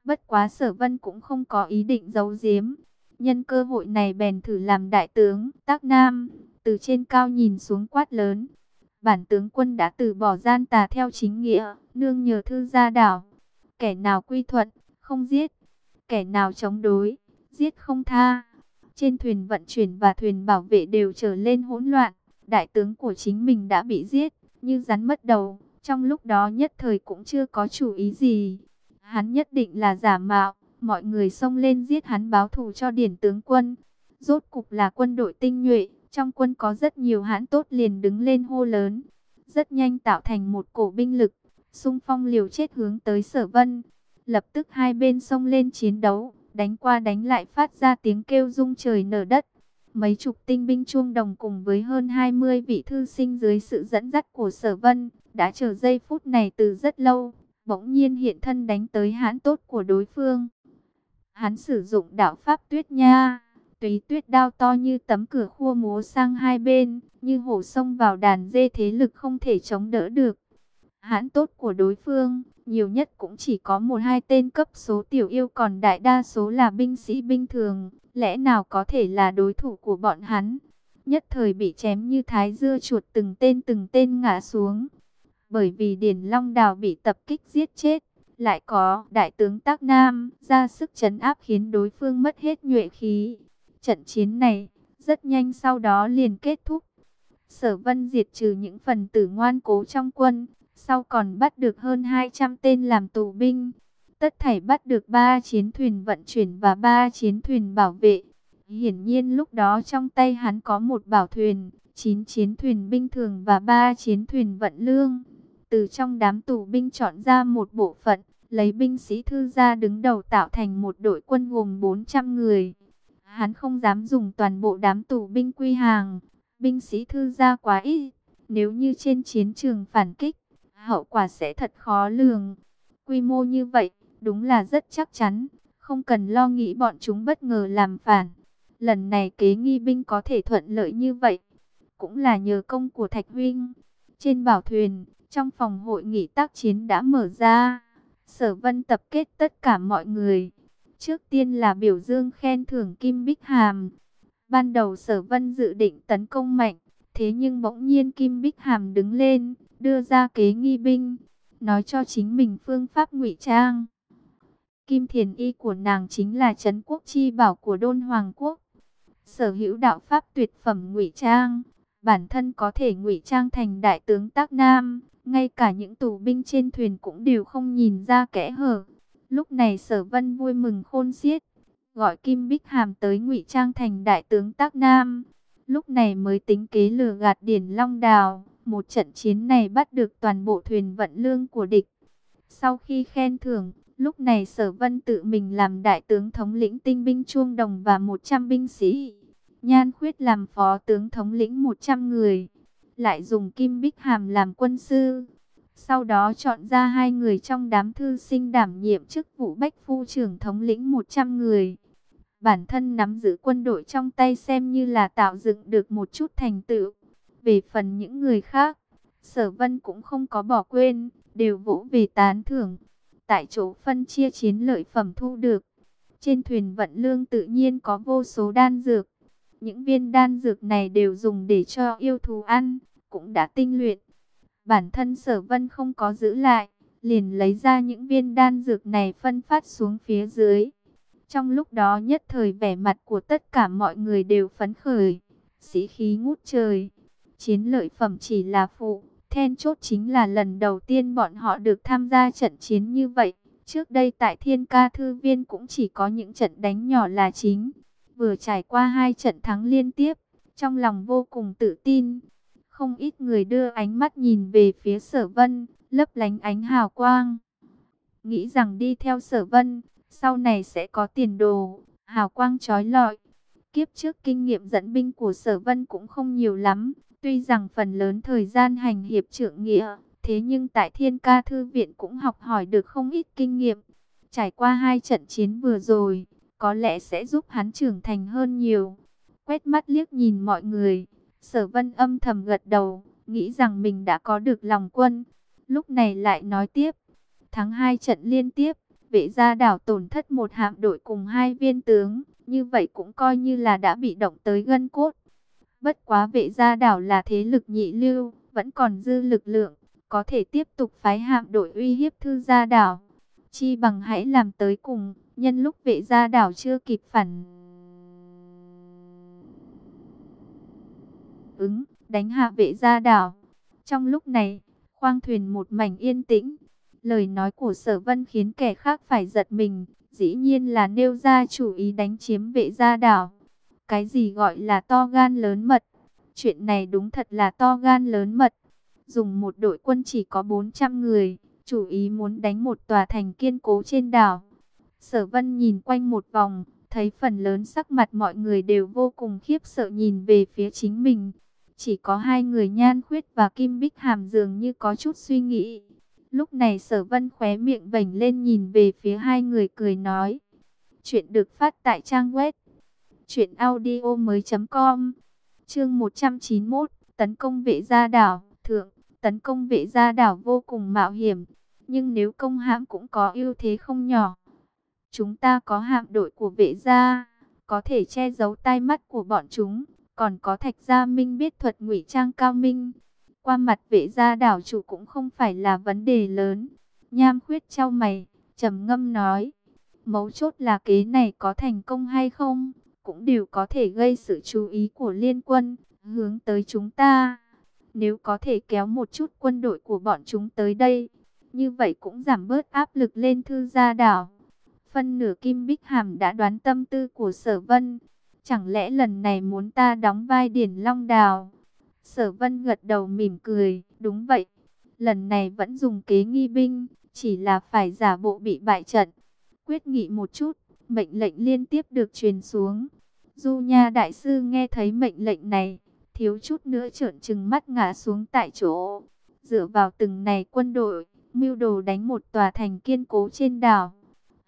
Bất quá sở vân cũng không có ý định giấu giếm. Nhân cơ hội này bèn thử làm đại tướng, tác nam, từ trên cao nhìn xuống quát lớn. Bản tướng quân đã từ bỏ gian tà theo chính nghĩa, nương nhờ thư gia đảo. Kẻ nào quy thuận, không giết. Kẻ nào chống đối, giết không tha. Trên thuyền vận chuyển và thuyền bảo vệ đều trở lên hỗn loạn. Đại tướng của chính mình đã bị giết, như rắn mất đầu. Trong lúc đó nhất thời cũng chưa có chủ ý gì. Hắn nhất định là giả mạo. Mọi người xông lên giết hắn báo thù cho điển tướng quân. Rốt cục là quân đội tinh nhuệ. Trong quân có rất nhiều hãn tốt liền đứng lên hô lớn. Rất nhanh tạo thành một cổ binh lực. xung phong liều chết hướng tới sở vân. Lập tức hai bên xông lên chiến đấu đánh qua đánh lại phát ra tiếng kêu rung trời nở đất. Mấy chục tinh binh chuông đồng cùng với hơn 20 vị thư sinh dưới sự dẫn dắt của sở vân, đã chờ giây phút này từ rất lâu, bỗng nhiên hiện thân đánh tới hãn tốt của đối phương. Hắn sử dụng đạo pháp tuyết nha, tùy tuyết đao to như tấm cửa khua múa sang hai bên, như hổ sông vào đàn dê thế lực không thể chống đỡ được. Hãn tốt của đối phương, nhiều nhất cũng chỉ có một hai tên cấp số tiểu yêu còn đại đa số là binh sĩ binh thường, lẽ nào có thể là đối thủ của bọn hắn. Nhất thời bị chém như thái dưa chuột từng tên từng tên ngã xuống. Bởi vì Điền Long Đào bị tập kích giết chết, lại có đại tướng Tác Nam ra sức chấn áp khiến đối phương mất hết nhuệ khí. Trận chiến này rất nhanh sau đó liền kết thúc. Sở Vân diệt trừ những phần tử ngoan cố trong quân, sau còn bắt được hơn 200 tên làm tù binh. Tất thảy bắt được 3 chiến thuyền vận chuyển và 3 chiến thuyền bảo vệ. Hiển nhiên lúc đó trong tay hắn có một bảo thuyền, 9 chiến thuyền binh thường và 3 chiến thuyền vận lương. Từ trong đám tù binh chọn ra một bộ phận, lấy binh sĩ thư gia đứng đầu tạo thành một đội quân gồm 400 người. Hắn không dám dùng toàn bộ đám tù binh quy hàng, binh sĩ thư gia quá ít. Nếu như trên chiến trường phản kích, hậu quả sẽ thật khó lường. Quy mô như vậy, đúng là rất chắc chắn, không cần lo nghĩ bọn chúng bất ngờ làm phản. Lần này kế nghi binh có thể thuận lợi như vậy, cũng là nhờ công của Thạch Huynh. Trên bảo thuyền, trong phòng hội nghị tác chiến đã mở ra, sở vân tập kết tất cả mọi người. Trước tiên là biểu dương khen thưởng Kim Bích Hàm. Ban đầu sở vân dự định tấn công mạnh, thế nhưng bỗng nhiên Kim Bích Hàm đứng lên, đưa ra kế nghi binh, nói cho chính mình phương pháp ngụy trang. Kim thiền y của nàng chính là trấn quốc chi bảo của đôn hoàng quốc. Sở hữu đạo pháp tuyệt phẩm ngụy trang, bản thân có thể ngụy trang thành đại tướng tác nam, ngay cả những tù binh trên thuyền cũng đều không nhìn ra kẽ hở. Lúc này sở vân vui mừng khôn xiết, gọi Kim Bích Hàm tới ngụy trang thành đại tướng Tác Nam. Lúc này mới tính kế lừa gạt Điển Long Đào. Một trận chiến này bắt được toàn bộ thuyền vận lương của địch. Sau khi khen thưởng, lúc này sở vân tự mình làm đại tướng thống lĩnh tinh binh chuông đồng và 100 binh sĩ. Nhan khuyết làm phó tướng thống lĩnh 100 người. Lại dùng Kim Bích Hàm làm quân sư. Sau đó chọn ra hai người trong đám thư sinh đảm nhiệm chức vụ bách phu trưởng thống lĩnh 100 người. Bản thân nắm giữ quân đội trong tay xem như là tạo dựng được một chút thành tựu. Về phần những người khác, sở vân cũng không có bỏ quên, đều vỗ về tán thưởng. Tại chỗ phân chia chiến lợi phẩm thu được. Trên thuyền vận lương tự nhiên có vô số đan dược. Những viên đan dược này đều dùng để cho yêu thú ăn, cũng đã tinh luyện. Bản thân sở vân không có giữ lại, liền lấy ra những viên đan dược này phân phát xuống phía dưới. Trong lúc đó nhất thời vẻ mặt của tất cả mọi người đều phấn khởi, sĩ khí ngút trời. Chiến lợi phẩm chỉ là phụ, then chốt chính là lần đầu tiên bọn họ được tham gia trận chiến như vậy. Trước đây tại Thiên Ca Thư Viên cũng chỉ có những trận đánh nhỏ là chính. Vừa trải qua hai trận thắng liên tiếp, trong lòng vô cùng tự tin. Không ít người đưa ánh mắt nhìn về phía sở vân, lấp lánh ánh hào quang. Nghĩ rằng đi theo sở vân, sau này sẽ có tiền đồ, hào quang trói lọi. Kiếp trước kinh nghiệm dẫn binh của sở vân cũng không nhiều lắm, tuy rằng phần lớn thời gian hành hiệp trượng nghĩa, thế nhưng tại thiên ca thư viện cũng học hỏi được không ít kinh nghiệm. Trải qua hai trận chiến vừa rồi, có lẽ sẽ giúp hắn trưởng thành hơn nhiều. Quét mắt liếc nhìn mọi người, sở vân âm thầm gật đầu, nghĩ rằng mình đã có được lòng quân. Lúc này lại nói tiếp, thắng hai trận liên tiếp, vệ gia đảo tổn thất một hạm đội cùng hai viên tướng, như vậy cũng coi như là đã bị động tới gân cốt. Bất quá vệ gia đảo là thế lực nhị lưu, vẫn còn dư lực lượng, có thể tiếp tục phái hạm đội uy hiếp thư gia đảo. Chi bằng hãy làm tới cùng, nhân lúc vệ gia đảo chưa kịp phản ứng, đánh hạ vệ gia đảo. Trong lúc này, khoang thuyền một mảnh yên tĩnh, Lời nói của sở vân khiến kẻ khác phải giật mình, dĩ nhiên là nêu ra chủ ý đánh chiếm vệ gia đảo. Cái gì gọi là to gan lớn mật? Chuyện này đúng thật là to gan lớn mật. Dùng một đội quân chỉ có 400 người, chủ ý muốn đánh một tòa thành kiên cố trên đảo. Sở vân nhìn quanh một vòng, thấy phần lớn sắc mặt mọi người đều vô cùng khiếp sợ nhìn về phía chính mình. Chỉ có hai người nhan khuyết và kim bích hàm dường như có chút suy nghĩ. Lúc này sở vân khóe miệng vảnh lên nhìn về phía hai người cười nói. Chuyện được phát tại trang web. Chuyện audio mới com. Chương 191. Tấn công vệ gia đảo. Thượng. Tấn công vệ gia đảo vô cùng mạo hiểm. Nhưng nếu công hãm cũng có ưu thế không nhỏ. Chúng ta có hạm đội của vệ gia. Có thể che giấu tai mắt của bọn chúng. Còn có thạch gia minh biết thuật ngụy trang cao minh qua mặt vệ gia đảo chủ cũng không phải là vấn đề lớn. Nham khuyết trao mày, trầm ngâm nói. Mấu chốt là kế này có thành công hay không, cũng đều có thể gây sự chú ý của liên quân, hướng tới chúng ta. Nếu có thể kéo một chút quân đội của bọn chúng tới đây, như vậy cũng giảm bớt áp lực lên thư gia đảo. Phân nửa Kim Bích Hàm đã đoán tâm tư của sở vân. Chẳng lẽ lần này muốn ta đóng vai điển long đào? Sở vân gật đầu mỉm cười, đúng vậy. Lần này vẫn dùng kế nghi binh, chỉ là phải giả bộ bị bại trận. Quyết nghị một chút, mệnh lệnh liên tiếp được truyền xuống. Du Nha Đại Sư nghe thấy mệnh lệnh này, thiếu chút nữa trợn trừng mắt ngã xuống tại chỗ. Dựa vào từng này quân đội, mưu đồ đánh một tòa thành kiên cố trên đảo.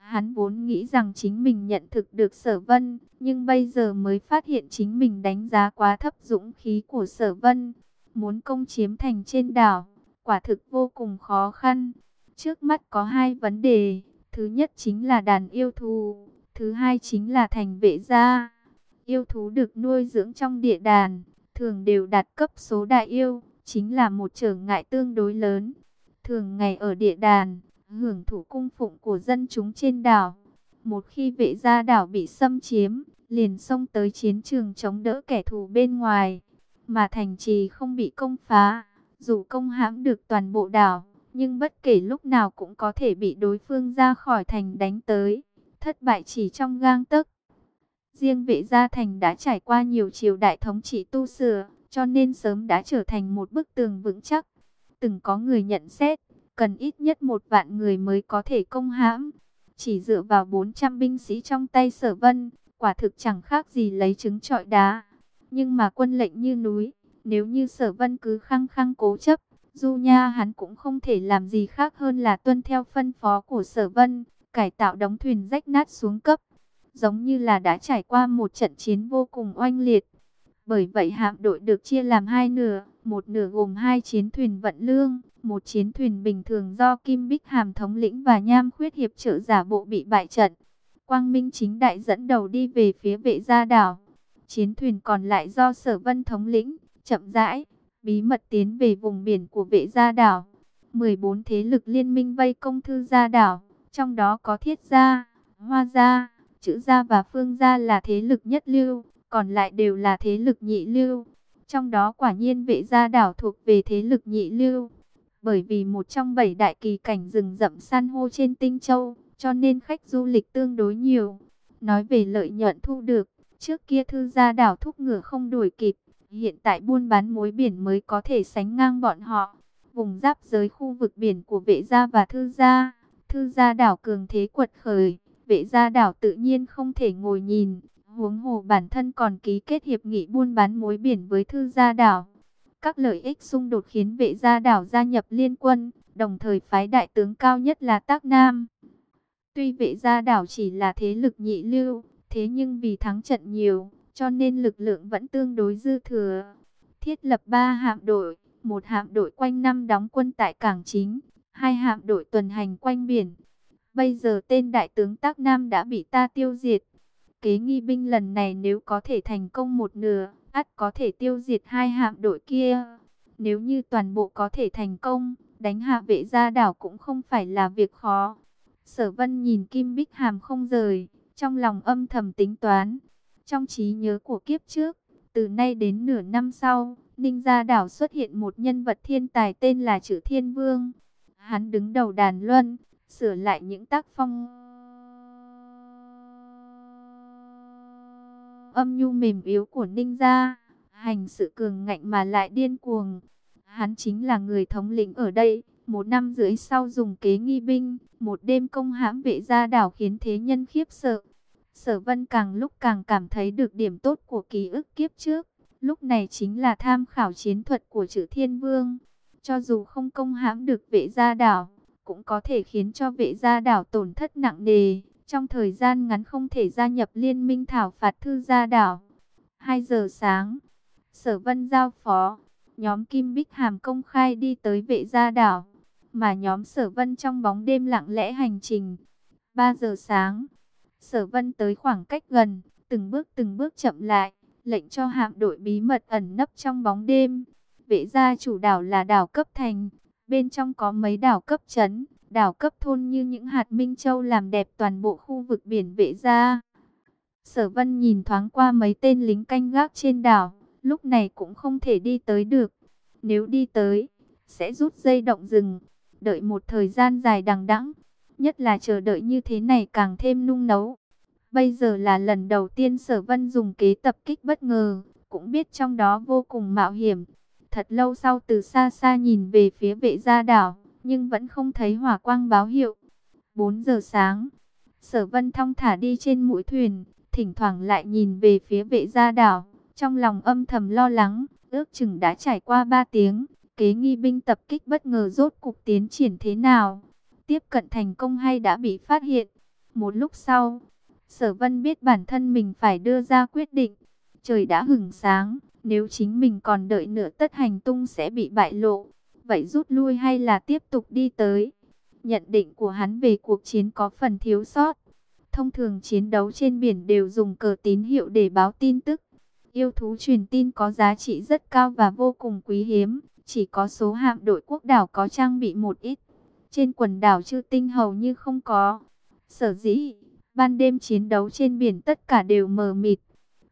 Hắn vốn nghĩ rằng chính mình nhận thực được sở vân, nhưng bây giờ mới phát hiện chính mình đánh giá quá thấp dũng khí của sở vân. Muốn công chiếm thành trên đảo, quả thực vô cùng khó khăn. Trước mắt có hai vấn đề, thứ nhất chính là đàn yêu thú, thứ hai chính là thành vệ gia. Yêu thú được nuôi dưỡng trong địa đàn, thường đều đạt cấp số đại yêu, chính là một trở ngại tương đối lớn. Thường ngày ở địa đàn, hưởng thụ cung phụng của dân chúng trên đảo. Một khi vệ gia đảo bị xâm chiếm, liền xông tới chiến trường chống đỡ kẻ thù bên ngoài, mà thành trì không bị công phá, dù công hãm được toàn bộ đảo, nhưng bất kể lúc nào cũng có thể bị đối phương ra khỏi thành đánh tới, thất bại chỉ trong gang tấc. Riêng vệ gia thành đã trải qua nhiều triều đại thống trị tu sửa, cho nên sớm đã trở thành một bức tường vững chắc. Từng có người nhận xét, cần ít nhất một vạn người mới có thể công hãm. Chỉ dựa vào 400 binh sĩ trong tay sở vân, quả thực chẳng khác gì lấy trứng trọi đá. Nhưng mà quân lệnh như núi, nếu như sở vân cứ khăng khăng cố chấp, Du Nha hắn cũng không thể làm gì khác hơn là tuân theo phân phó của sở vân, cải tạo đóng thuyền rách nát xuống cấp. Giống như là đã trải qua một trận chiến vô cùng oanh liệt. Bởi vậy hạm đội được chia làm hai nửa, một nửa gồm hai chiến thuyền vận lương, một chiến thuyền bình thường do Kim Bích Hàm thống lĩnh và Nham Khuyết hiệp trợ giả bộ bị bại trận. Quang Minh chính đại dẫn đầu đi về phía vệ gia đảo. Chiến thuyền còn lại do Sở Vân thống lĩnh, chậm rãi, bí mật tiến về vùng biển của vệ gia đảo. 14 thế lực liên minh vây công thư gia đảo, trong đó có thiết gia, hoa gia, chữ gia và phương gia là thế lực nhất lưu, còn lại đều là thế lực nhị lưu. Trong đó quả nhiên vệ gia đảo thuộc về thế lực nhị lưu. Bởi vì một trong bảy đại kỳ cảnh rừng rậm san hô trên Tinh Châu, cho nên khách du lịch tương đối nhiều. Nói về lợi nhuận thu được, trước kia thư gia đảo thúc ngựa không đuổi kịp, hiện tại buôn bán mối biển mới có thể sánh ngang bọn họ. Vùng giáp giới khu vực biển của vệ gia và thư gia, thư gia đảo cường thế quật khởi, vệ gia đảo tự nhiên không thể ngồi nhìn, huống hồ bản thân còn ký kết hiệp nghị buôn bán mối biển với thư gia đảo. Các lợi ích xung đột khiến vệ gia đảo gia nhập liên quân, đồng thời phái đại tướng cao nhất là Tác Nam. Tuy vệ gia đảo chỉ là thế lực nhị lưu, thế nhưng vì thắng trận nhiều, cho nên lực lượng vẫn tương đối dư thừa. Thiết lập 3 hạm đội, một hạm đội quanh năm đóng quân tại cảng chính, hai hạm đội tuần hành quanh biển. Bây giờ tên đại tướng Tác Nam đã bị ta tiêu diệt. Kế nghi binh lần này nếu có thể thành công một nửa, ắt có thể tiêu diệt hai hạm đội kia. Nếu như toàn bộ có thể thành công, đánh hạ vệ gia đảo cũng không phải là việc khó. Sở vân nhìn Kim Bích Hàm không rời, trong lòng âm thầm tính toán. Trong trí nhớ của kiếp trước, từ nay đến nửa năm sau, Ninh Gia Đảo xuất hiện một nhân vật thiên tài tên là Chữ Thiên Vương. Hắn đứng đầu đàn luân, sửa lại những tác phong âm nhu mềm yếu của Ninh Gia, hành sự cường ngạnh mà lại điên cuồng. Hắn chính là người thống lĩnh ở đây, một năm rưỡi sau dùng kế nghi binh, một đêm công hãm vệ gia đảo khiến thế nhân khiếp sợ. Sở vân càng lúc càng cảm thấy được điểm tốt của ký ức kiếp trước, lúc này chính là tham khảo chiến thuật của chữ thiên vương. Cho dù không công hãm được vệ gia đảo, cũng có thể khiến cho vệ gia đảo tổn thất nặng nề, trong thời gian ngắn không thể gia nhập liên minh thảo phạt thư gia đảo. 2 giờ sáng, sở vân giao phó, nhóm Kim Bích Hàm công khai đi tới vệ gia đảo, mà nhóm sở vân trong bóng đêm lặng lẽ hành trình. 3 giờ sáng, sở vân tới khoảng cách gần, từng bước từng bước chậm lại, lệnh cho hạm đội bí mật ẩn nấp trong bóng đêm. Vệ gia chủ đảo là đảo cấp thành, bên trong có mấy đảo cấp trấn, đảo cấp thôn như những hạt minh châu làm đẹp toàn bộ khu vực biển vệ gia. Sở vân nhìn thoáng qua mấy tên lính canh gác trên đảo, lúc này cũng không thể đi tới được. Nếu đi tới, sẽ rút dây động rừng, đợi một thời gian dài đằng đẵng, nhất là chờ đợi như thế này càng thêm nung nấu. Bây giờ là lần đầu tiên sở vân dùng kế tập kích bất ngờ, cũng biết trong đó vô cùng mạo hiểm. Thật lâu sau từ xa xa nhìn về phía vệ gia đảo, nhưng vẫn không thấy hỏa quang báo hiệu. 4 giờ sáng, sở vân thong thả đi trên mũi thuyền, thỉnh thoảng lại nhìn về phía vệ gia đảo, trong lòng âm thầm lo lắng, ước chừng đã trải qua 3 tiếng, kế nghi binh tập kích bất ngờ rốt cục tiến triển thế nào, tiếp cận thành công hay đã bị phát hiện. Một lúc sau, sở vân biết bản thân mình phải đưa ra quyết định, trời đã hừng sáng, nếu chính mình còn đợi nửa tất hành tung sẽ bị bại lộ vậy rút lui hay là tiếp tục đi tới? Nhận định của hắn về cuộc chiến có phần thiếu sót. Thông thường chiến đấu trên biển đều dùng cờ tín hiệu để báo tin tức. Yêu thú truyền tin có giá trị rất cao và vô cùng quý hiếm. Chỉ có số hạm đội quốc đảo có trang bị một ít. Trên quần đảo chư tinh hầu như không có. Sở dĩ, ban đêm chiến đấu trên biển tất cả đều mờ mịt.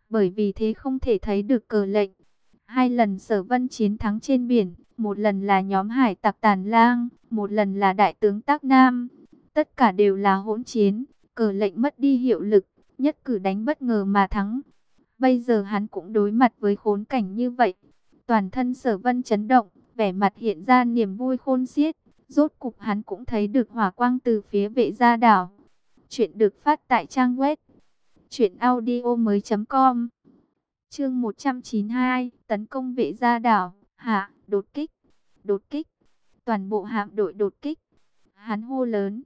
Bởi vì thế không thể thấy được cờ lệnh. Hai lần sở vân chiến thắng trên biển, một lần là nhóm hải tặc tàn lang, một lần là đại tướng Tác Nam. Tất cả đều là hỗn chiến, cờ lệnh mất đi hiệu lực, nhất cử đánh bất ngờ mà thắng. Bây giờ hắn cũng đối mặt với khốn cảnh như vậy. Toàn thân sở vân chấn động, vẻ mặt hiện ra niềm vui khôn xiết. Rốt cục hắn cũng thấy được hỏa quang từ phía vệ gia đảo. Chuyện được phát tại trang web truyệnaudiomoi.com. Chương 192, tấn công vệ gia đảo, hạ, đột kích, đột kích. Toàn bộ hạm đội đột kích. Hắn hô lớn,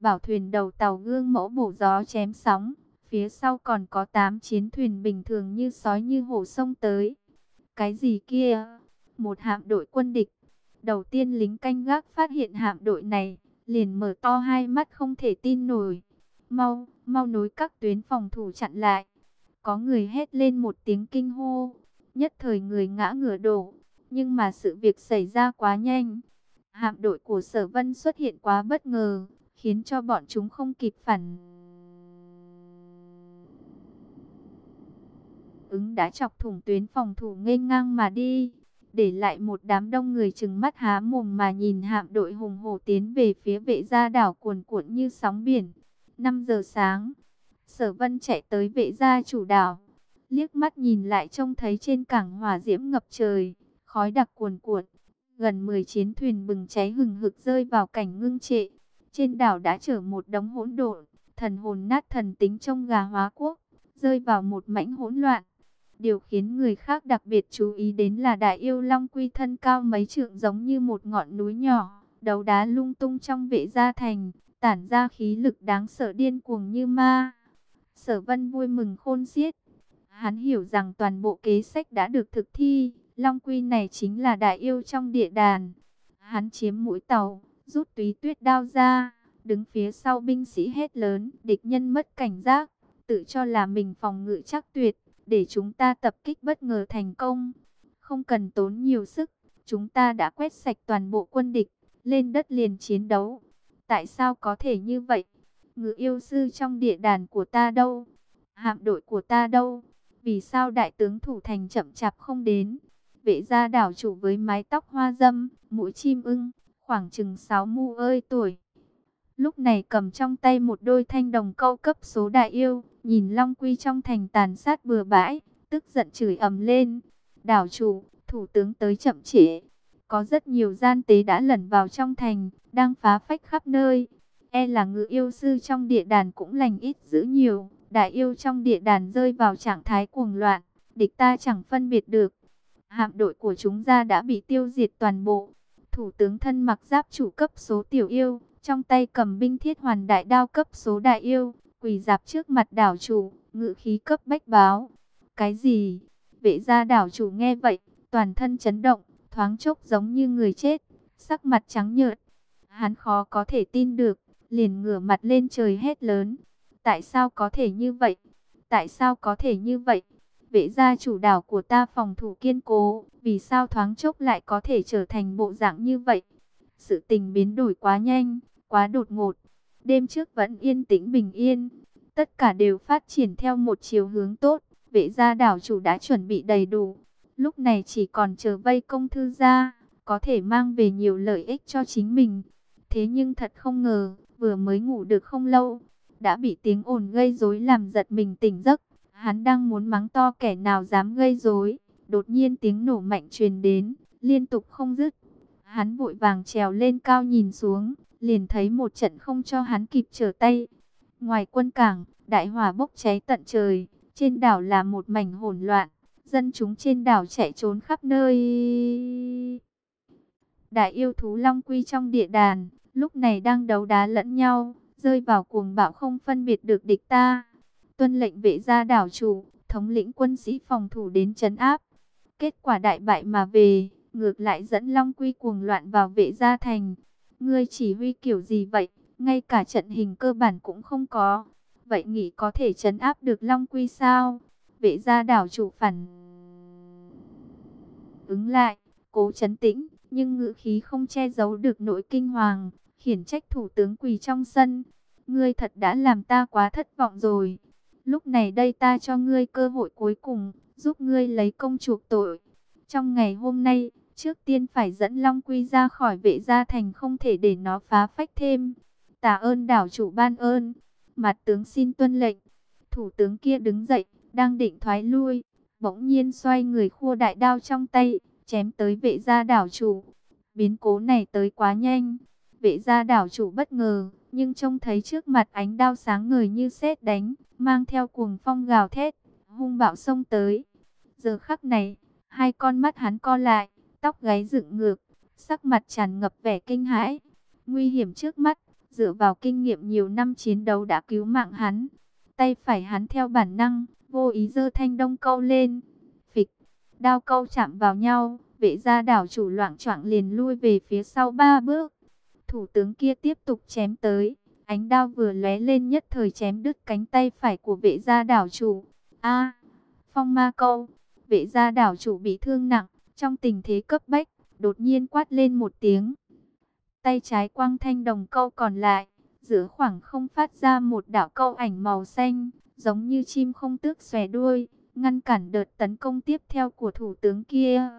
bảo thuyền đầu tàu gương mẫu bổ gió chém sóng, phía sau còn có 8 chiến thuyền bình thường như sói như hổ sông tới. Cái gì kia? Một hạm đội quân địch. Đầu tiên lính canh gác phát hiện hạm đội này, liền mở to hai mắt không thể tin nổi. Mau, mau nối các tuyến phòng thủ chặn lại. Có người hét lên một tiếng kinh hô, nhất thời người ngã ngửa đổ. Nhưng mà sự việc xảy ra quá nhanh. Hạm đội của sở vân xuất hiện quá bất ngờ, khiến cho bọn chúng không kịp phản ứng đã chọc thủng tuyến phòng thủ nghênh ngang mà đi, để lại một đám đông người trừng mắt há mồm mà nhìn hạm đội hùng hổ tiến về phía vệ gia đảo cuồn cuộn như sóng biển. 5 giờ sáng, Sở Vân chạy tới vệ gia chủ đảo, liếc mắt nhìn lại trông thấy trên cảng hỏa diễm ngập trời, khói đặc cuồn cuộn, gần 10 chiến thuyền bừng cháy hừng hực rơi vào cảnh ngưng trệ. Trên đảo đã chở một đống hỗn độn, thần hồn nát thần tính trong gà hóa quốc, rơi vào một mảnh hỗn loạn. Điều khiến người khác đặc biệt chú ý đến là đại yêu long quy thân cao mấy trượng giống như một ngọn núi nhỏ, đầu đá lung tung trong vệ gia thành, tản ra khí lực đáng sợ điên cuồng như ma. Sở vân vui mừng khôn xiết. Hắn hiểu rằng toàn bộ kế sách đã được thực thi, long quy này chính là đại yêu trong địa đàn. Hắn chiếm mũi tàu, rút túy tuyết đao ra, đứng phía sau binh sĩ hết lớn, địch nhân mất cảnh giác, tự cho là mình phòng ngự chắc tuyệt để chúng ta tập kích bất ngờ thành công. Không cần tốn nhiều sức, chúng ta đã quét sạch toàn bộ quân địch, lên đất liền chiến đấu. Tại sao có thể như vậy? Ngự yêu sư trong địa đàn của ta đâu? Hạm đội của ta đâu? Vì sao đại tướng thủ thành chậm chạp không đến? Vệ gia đảo chủ với mái tóc hoa dâm, mũi chim ưng, khoảng chừng 6 mu ơi tuổi. Lúc này cầm trong tay một đôi thanh đồng câu cấp số đại yêu, nhìn Long Quy trong thành tàn sát bừa bãi, tức giận chửi ầm lên. Đảo chủ, thủ tướng tới chậm trễ. Có rất nhiều gian tế đã lẩn vào trong thành, đang phá phách khắp nơi. E là ngự yêu sư trong địa đàn cũng lành ít giữ nhiều. Đại yêu trong địa đàn rơi vào trạng thái cuồng loạn, địch ta chẳng phân biệt được. Hạm đội của chúng ta đã bị tiêu diệt toàn bộ. Thủ tướng thân mặc giáp chủ cấp số tiểu yêu, trong tay cầm binh thiết hoàn đại đao cấp số đại yêu, quỳ dạp trước mặt đảo chủ, ngự khí cấp bách báo. Cái gì? Vệ gia đảo chủ nghe vậy, toàn thân chấn động, thoáng chốc giống như người chết, sắc mặt trắng nhợt. Hắn khó có thể tin được, liền ngửa mặt lên trời hét lớn. Tại sao có thể như vậy? Tại sao có thể như vậy? Vệ gia chủ đảo của ta phòng thủ kiên cố, vì sao thoáng chốc lại có thể trở thành bộ dạng như vậy? Sự tình biến đổi quá nhanh, quá đột ngột. Đêm trước vẫn yên tĩnh bình yên, tất cả đều phát triển theo một chiều hướng tốt. Vệ gia đảo chủ đã chuẩn bị đầy đủ, lúc này chỉ còn chờ vây công thư gia, có thể mang về nhiều lợi ích cho chính mình. Thế nhưng thật không ngờ, vừa mới ngủ được không lâu, đã bị tiếng ồn gây rối làm giật mình tỉnh giấc. Hắn đang muốn mắng to kẻ nào dám gây rối, đột nhiên tiếng nổ mạnh truyền đến, liên tục không dứt. Hắn vội vàng trèo lên cao nhìn xuống, liền thấy một trận không cho hắn kịp trở tay. Ngoài quân cảng, đại hỏa bốc cháy tận trời, trên đảo là một mảnh hỗn loạn, dân chúng trên đảo chạy trốn khắp nơi. Đại yêu thú Long Quy trong địa đàn, lúc này đang đấu đá lẫn nhau, rơi vào cuồng bạo không phân biệt được địch ta. Tuân lệnh vệ gia đảo chủ, thống lĩnh quân sĩ phòng thủ đến chấn áp. Kết quả đại bại mà về, ngược lại dẫn Long Quy cuồng loạn vào vệ gia thành. Ngươi chỉ huy kiểu gì vậy? Ngay cả trận hình cơ bản cũng không có. Vậy nghĩ có thể chấn áp được Long Quy sao? Vệ gia đảo chủ phản ứng lại, cố chấn tĩnh, nhưng ngữ khí không che giấu được nỗi kinh hoàng, khiển trách thủ tướng quỳ trong sân. Ngươi thật đã làm ta quá thất vọng rồi. Lúc này đây ta cho ngươi cơ hội cuối cùng, giúp ngươi lấy công chuộc tội. Trong ngày hôm nay, trước tiên phải dẫn Long Quy ra khỏi vệ gia thành không thể để nó phá phách thêm. Tạ ơn đảo chủ ban ơn, mặt tướng xin tuân lệnh. Thủ tướng kia đứng dậy, đang định thoái lui, bỗng nhiên xoay người khua đại đao trong tay, chém tới vệ gia đảo chủ. Biến cố này tới quá nhanh, vệ gia đảo chủ bất ngờ, nhưng trông thấy trước mặt ánh đao sáng ngời như sét đánh, mang theo cuồng phong gào thét, hung bạo xông tới. Giờ khắc này, hai con mắt hắn co lại, tóc gáy dựng ngược, sắc mặt tràn ngập vẻ kinh hãi. Nguy hiểm trước mắt, dựa vào kinh nghiệm nhiều năm chiến đấu đã cứu mạng hắn. Tay phải hắn theo bản năng, vô ý giơ thanh đông câu lên. Phịch, đao câu chạm vào nhau, vệ gia đảo chủ loạn choạng liền lui về phía sau ba bước. Thủ tướng kia tiếp tục chém tới, ánh đao vừa lóe lên nhất thời chém đứt cánh tay phải của vệ gia đảo chủ. A, phong ma câu, vệ gia đảo chủ bị thương nặng, trong tình thế cấp bách, đột nhiên quát lên một tiếng. Tay trái quang thanh đồng câu còn lại, giữa khoảng không phát ra một đạo câu ảnh màu xanh, giống như chim không tước xòe đuôi, ngăn cản đợt tấn công tiếp theo của thủ tướng kia.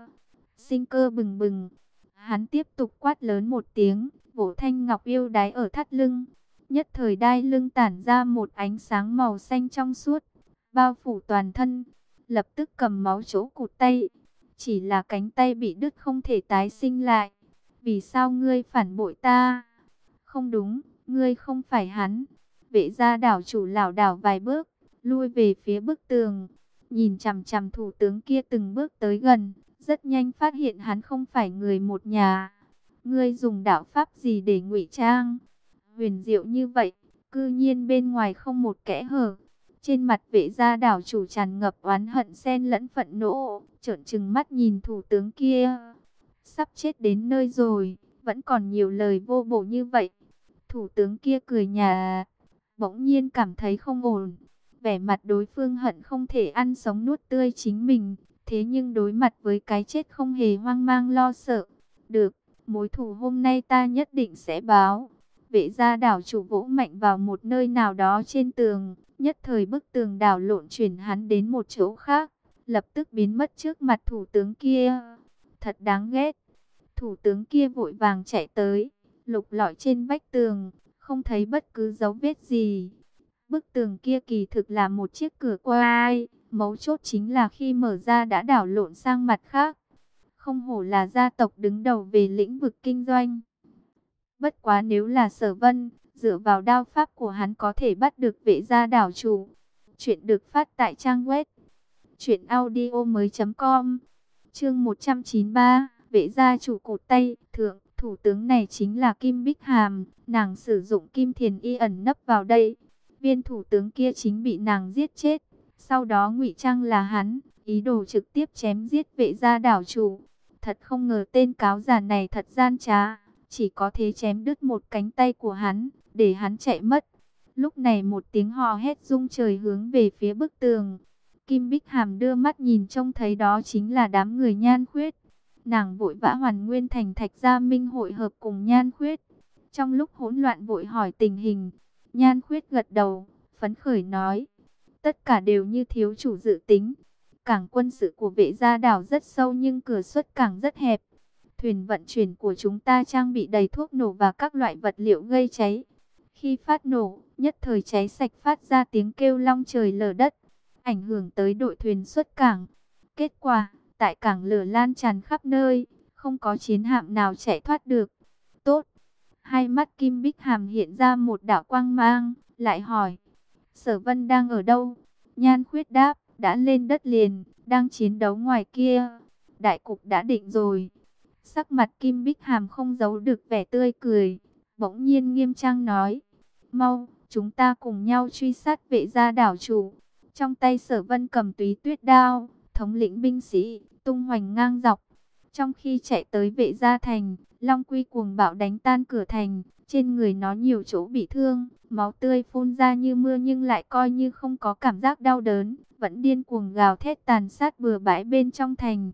Sinh cơ bừng bừng, hắn tiếp tục quát lớn một tiếng, vỗ thanh ngọc yêu đái ở thắt lưng. Nhất thời đai lưng tản ra một ánh sáng màu xanh trong suốt, bao phủ toàn thân, lập tức cầm máu chỗ cụt tay. Chỉ là cánh tay bị đứt không thể tái sinh lại. Vì sao ngươi phản bội ta? Không đúng, ngươi không phải hắn. Vệ gia đảo chủ lảo đảo vài bước, lui về phía bức tường. Nhìn chằm chằm thủ tướng kia từng bước tới gần, rất nhanh phát hiện hắn không phải người một nhà. Ngươi dùng đạo pháp gì để ngụy trang? Huyền diệu như vậy, cư nhiên bên ngoài không một kẽ hở. Trên mặt vệ gia đảo chủ tràn ngập oán hận xen lẫn phận nộ, trợn trừng mắt nhìn thủ tướng kia. Sắp chết đến nơi rồi, vẫn còn nhiều lời vô bổ như vậy. Thủ tướng kia cười nhà, bỗng nhiên cảm thấy không ổn. Vẻ mặt đối phương hận không thể ăn sống nuốt tươi chính mình, thế nhưng đối mặt với cái chết không hề hoang mang lo sợ. Được, mối thù hôm nay ta nhất định sẽ báo. Vệ gia đảo chủ vỗ mạnh vào một nơi nào đó trên tường, nhất thời bức tường đảo lộn chuyển hắn đến một chỗ khác, lập tức biến mất trước mặt thủ tướng kia. Thật đáng ghét. Thủ tướng kia vội vàng chạy tới, lục lọi trên vách tường, không thấy bất cứ dấu vết gì. Bức tường kia kỳ thực là một chiếc cửa quai, mấu chốt chính là khi mở ra đã đảo lộn sang mặt khác. Không hổ là gia tộc đứng đầu về lĩnh vực kinh doanh. Bất quá nếu là sở vân, dựa vào đao pháp của hắn có thể bắt được vệ gia đảo chủ. Chuyện được phát tại trang web truyệnaudiomoi.com. Chương 193, vệ gia chủ cột tay, thượng, thủ tướng này chính là Kim Bích Hàm, nàng sử dụng kim thiền y ẩn nấp vào đây. Viên thủ tướng kia chính bị nàng giết chết, sau đó ngụy trang là hắn, ý đồ trực tiếp chém giết vệ gia đảo chủ. Thật không ngờ tên cáo già này thật gian trá, chỉ có thế chém đứt một cánh tay của hắn, để hắn chạy mất. Lúc này một tiếng hò hét rung trời hướng về phía bức tường. Kim Bích Hàm đưa mắt nhìn trông thấy đó chính là đám người nhan khuyết. Nàng vội vã hoàn nguyên thành thạch gia minh hội hợp cùng nhan khuyết. Trong lúc hỗn loạn vội hỏi tình hình, nhan khuyết gật đầu, phấn khởi nói. Tất cả đều như thiếu chủ dự tính. Cảng quân sự của vệ gia đảo rất sâu nhưng cửa xuất cảng rất hẹp. Thuyền vận chuyển của chúng ta trang bị đầy thuốc nổ và các loại vật liệu gây cháy. Khi phát nổ, nhất thời cháy sạch phát ra tiếng kêu long trời lở đất, ảnh hưởng tới đội thuyền xuất cảng. Kết quả, tại cảng lửa lan tràn khắp nơi, không có chiến hạm nào chạy thoát được. Tốt! Hai mắt Kim Bích Hàm hiện ra một đạo quang mang, lại hỏi. Sở Vân đang ở đâu? Nhan khuyết đáp, đã lên đất liền, đang chiến đấu ngoài kia. Đại cục đã định rồi. Sắc mặt Kim Bích Hàm không giấu được vẻ tươi cười, bỗng nhiên nghiêm trang nói. Mau, chúng ta cùng nhau truy sát vệ gia đảo chủ. Trong tay sở vân cầm túy tuyết đao, thống lĩnh binh sĩ, tung hoành ngang dọc. Trong khi chạy tới vệ gia thành, Long Quy cuồng bạo đánh tan cửa thành, trên người nó nhiều chỗ bị thương, máu tươi phun ra như mưa nhưng lại coi như không có cảm giác đau đớn, vẫn điên cuồng gào thét tàn sát bừa bãi bên trong thành.